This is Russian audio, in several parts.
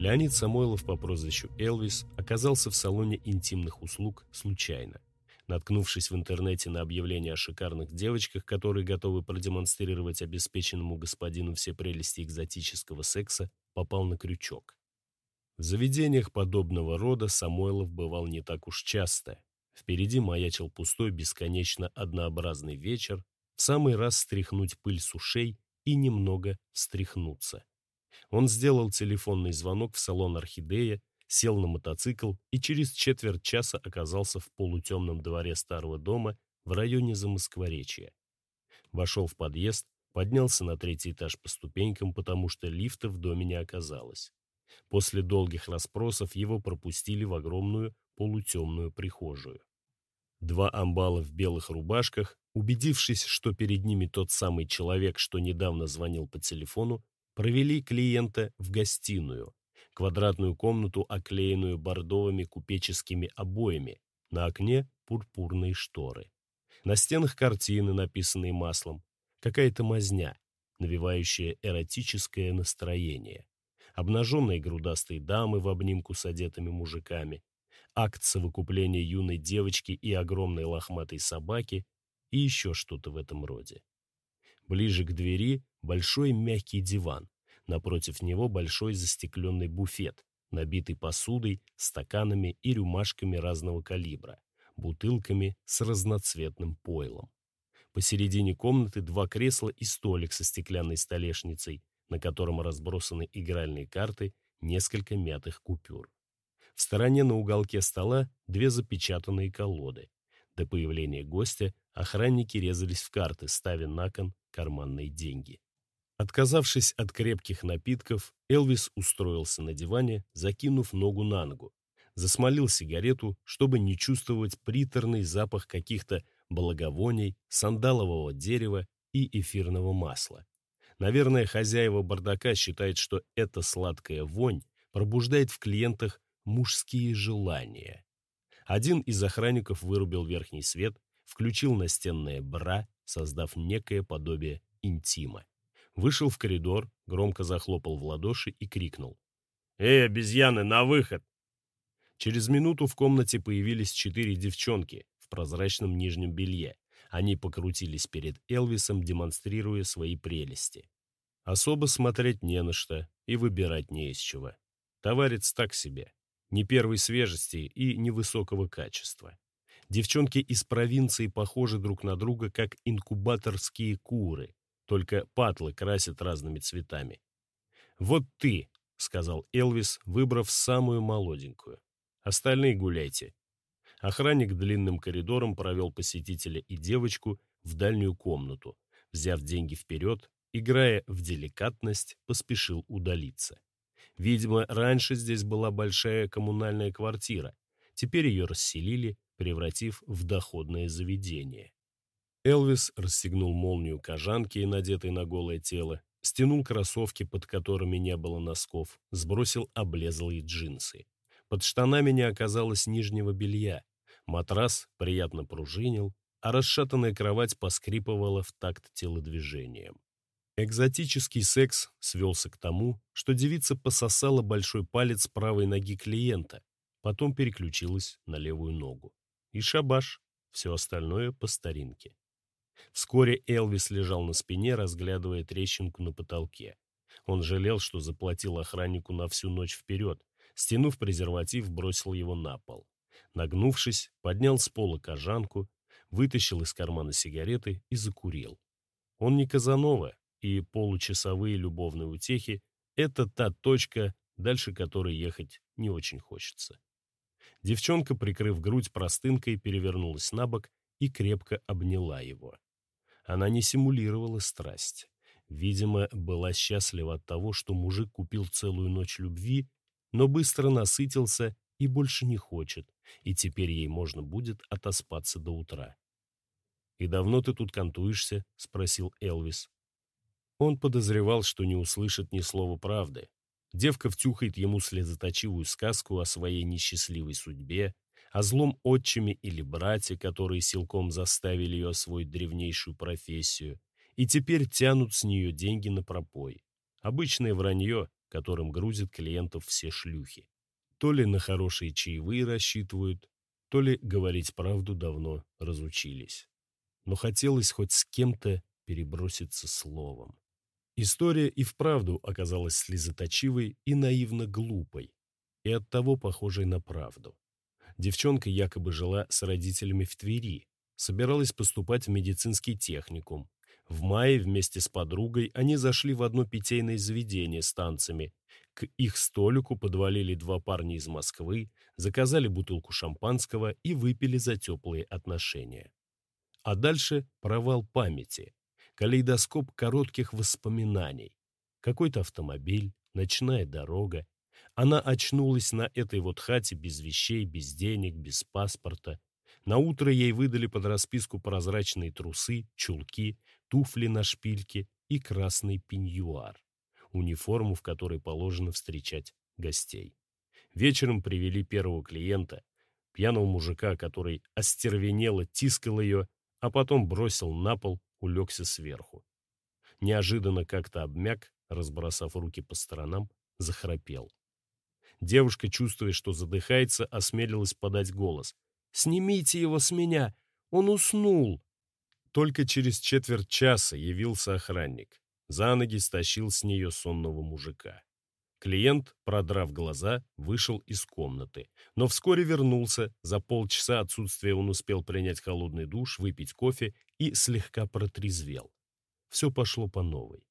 Леонид Самойлов по прозвищу Элвис оказался в салоне интимных услуг случайно. Наткнувшись в интернете на объявление о шикарных девочках, которые готовы продемонстрировать обеспеченному господину все прелести экзотического секса, попал на крючок. В заведениях подобного рода Самойлов бывал не так уж часто. Впереди маячил пустой, бесконечно однообразный вечер, в самый раз стряхнуть пыль с ушей и немного встряхнуться. Он сделал телефонный звонок в салон «Орхидея», сел на мотоцикл и через четверть часа оказался в полутемном дворе старого дома в районе Замоскворечья. Вошел в подъезд, поднялся на третий этаж по ступенькам, потому что лифта в доме не оказалось. После долгих расспросов его пропустили в огромную полутемную прихожую. Два амбала в белых рубашках, убедившись, что перед ними тот самый человек, что недавно звонил по телефону, провели клиента в гостиную, квадратную комнату, оклеенную бордовыми купеческими обоями, на окне пурпурные шторы. На стенах картины, написанные маслом, какая-то мазня, навевающая эротическое настроение обнаженные грудастые дамы в обнимку с одетыми мужиками, акт совокупления юной девочки и огромной лохматой собаки и еще что-то в этом роде. Ближе к двери большой мягкий диван, напротив него большой застекленный буфет, набитый посудой, стаканами и рюмашками разного калибра, бутылками с разноцветным пойлом. Посередине комнаты два кресла и столик со стеклянной столешницей, на котором разбросаны игральные карты, несколько мятых купюр. В стороне на уголке стола две запечатанные колоды. До появления гостя охранники резались в карты, ставя на кон карманные деньги. Отказавшись от крепких напитков, Элвис устроился на диване, закинув ногу на ногу. Засмолил сигарету, чтобы не чувствовать приторный запах каких-то благовоний, сандалового дерева и эфирного масла. Наверное, хозяева бардака считают, что эта сладкая вонь пробуждает в клиентах мужские желания. Один из охранников вырубил верхний свет, включил настенное бра, создав некое подобие интима. Вышел в коридор, громко захлопал в ладоши и крикнул. «Эй, обезьяны, на выход!» Через минуту в комнате появились четыре девчонки в прозрачном нижнем белье, они покрутились перед Элвисом, демонстрируя свои прелести. Особо смотреть не на что и выбирать не из чего. Товарец так себе, не первой свежести и невысокого качества. Девчонки из провинции похожи друг на друга, как инкубаторские куры, только патлы красят разными цветами. «Вот ты», — сказал Элвис, выбрав самую молоденькую. «Остальные гуляйте. Охранник длинным коридором провел посетителя и девочку в дальнюю комнату, взяв деньги вперед, играя в деликатность, поспешил удалиться. Видимо, раньше здесь была большая коммунальная квартира, теперь ее расселили, превратив в доходное заведение. Элвис расстегнул молнию кожанки, надетой на голое тело, стянул кроссовки, под которыми не было носков, сбросил облезлые джинсы. Под штанами не оказалось нижнего белья, Матрас приятно пружинил, а расшатанная кровать поскрипывала в такт телодвижением. Экзотический секс свелся к тому, что девица пососала большой палец правой ноги клиента, потом переключилась на левую ногу. И шабаш, все остальное по старинке. Вскоре Элвис лежал на спине, разглядывая трещинку на потолке. Он жалел, что заплатил охраннику на всю ночь вперед, стянув презерватив, бросил его на пол. Нагнувшись, поднял с пола кожанку, вытащил из кармана сигареты и закурил. Он не Казанова, и получасовые любовные утехи — это та точка, дальше которой ехать не очень хочется. Девчонка, прикрыв грудь простынкой, перевернулась на бок и крепко обняла его. Она не симулировала страсть. Видимо, была счастлива от того, что мужик купил целую ночь любви, но быстро насытился и больше не хочет, и теперь ей можно будет отоспаться до утра. «И давно ты тут кантуешься?» — спросил Элвис. Он подозревал, что не услышит ни слова правды. Девка втюхает ему слезоточивую сказку о своей несчастливой судьбе, о злом отчиме или брате, которые силком заставили ее освоить древнейшую профессию, и теперь тянут с нее деньги на пропой. Обычное вранье, которым грузят клиентов все шлюхи. То ли на хорошие чаевые рассчитывают, то ли говорить правду давно разучились. Но хотелось хоть с кем-то переброситься словом. История и вправду оказалась слезоточивой и наивно глупой, и оттого похожей на правду. Девчонка якобы жила с родителями в Твери, собиралась поступать в медицинский техникум. В мае вместе с подругой они зашли в одно питейное заведение с танцами. К их столику подвалили два парня из Москвы, заказали бутылку шампанского и выпили за теплые отношения. А дальше провал памяти, калейдоскоп коротких воспоминаний. Какой-то автомобиль, ночная дорога. Она очнулась на этой вот хате без вещей, без денег, без паспорта. На утро ей выдали под расписку прозрачные трусы, чулки, туфли на шпильке и красный пеньюар, униформу, в которой положено встречать гостей. Вечером привели первого клиента, пьяного мужика, который остервенело тискал ее, а потом бросил на пол, улегся сверху. Неожиданно как-то обмяк, разбросав руки по сторонам, захрапел. Девушка, чувствуя, что задыхается, осмелилась подать голос. Снимите его с меня! Он уснул!» Только через четверть часа явился охранник. За ноги стащил с нее сонного мужика. Клиент, продрав глаза, вышел из комнаты, но вскоре вернулся. За полчаса отсутствия он успел принять холодный душ, выпить кофе и слегка протрезвел. Все пошло по новой.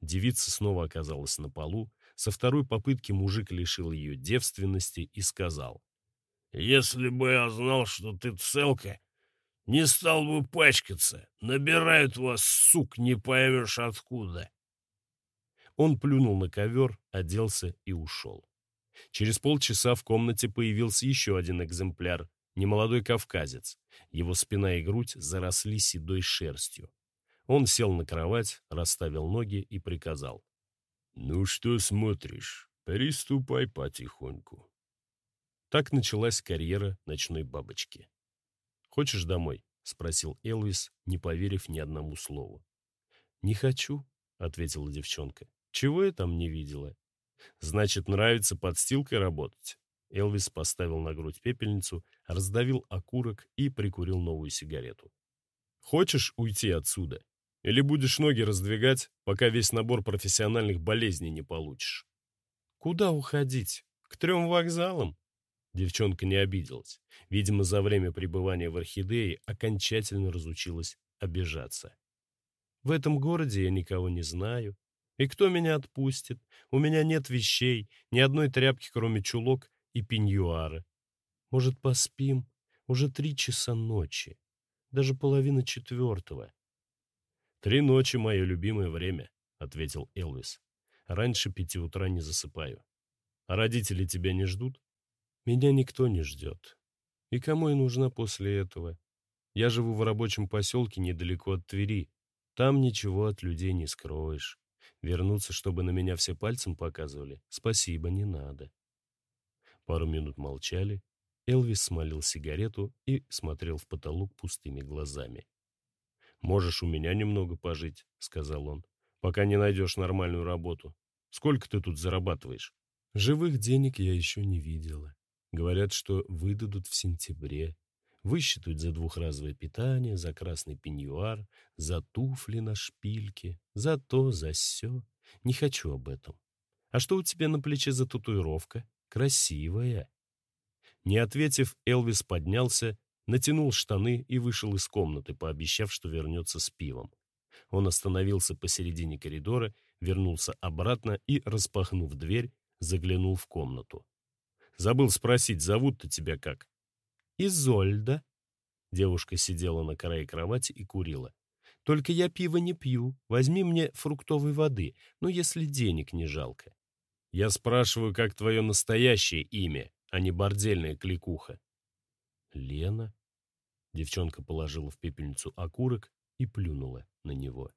Девица снова оказалась на полу. Со второй попытки мужик лишил ее девственности и сказал. Если бы я знал, что ты целка, не стал бы пачкаться. Набирают вас, сук, не поймешь откуда. Он плюнул на ковер, оделся и ушел. Через полчаса в комнате появился еще один экземпляр, немолодой кавказец. Его спина и грудь заросли седой шерстью. Он сел на кровать, расставил ноги и приказал. «Ну что смотришь? Приступай потихоньку». Так началась карьера ночной бабочки. «Хочешь домой?» — спросил Элвис, не поверив ни одному слову. «Не хочу», — ответила девчонка. «Чего я там не видела?» «Значит, нравится подстилкой работать?» Элвис поставил на грудь пепельницу, раздавил окурок и прикурил новую сигарету. «Хочешь уйти отсюда? Или будешь ноги раздвигать, пока весь набор профессиональных болезней не получишь?» «Куда уходить? К трем вокзалам?» Девчонка не обиделась. Видимо, за время пребывания в орхидее окончательно разучилась обижаться. В этом городе я никого не знаю. И кто меня отпустит? У меня нет вещей, ни одной тряпки, кроме чулок и пеньюара. Может, поспим? Уже три часа ночи. Даже половина четвертого. «Три ночи — мое любимое время», — ответил Элвис. «Раньше пяти утра не засыпаю. А родители тебя не ждут?» Меня никто не ждет. И кому я нужна после этого? Я живу в рабочем поселке недалеко от Твери. Там ничего от людей не скроешь. Вернуться, чтобы на меня все пальцем показывали, спасибо, не надо. Пару минут молчали. Элвис смолил сигарету и смотрел в потолок пустыми глазами. «Можешь у меня немного пожить», — сказал он, — «пока не найдешь нормальную работу. Сколько ты тут зарабатываешь?» «Живых денег я еще не видела. Говорят, что выдадут в сентябре. Высчитают за двухразовое питание, за красный пеньюар, за туфли на шпильке, за то, за сё. Не хочу об этом. А что у тебя на плече за татуировка? Красивая. Не ответив, Элвис поднялся, натянул штаны и вышел из комнаты, пообещав, что вернется с пивом. Он остановился посередине коридора, вернулся обратно и, распахнув дверь, заглянул в комнату. Забыл спросить, зовут-то тебя как?» «Изольда». Девушка сидела на крае кровати и курила. «Только я пива не пью. Возьми мне фруктовой воды, ну, если денег не жалко». «Я спрашиваю, как твое настоящее имя, а не бордельная кликуха». «Лена?» Девчонка положила в пепельницу окурок и плюнула на него.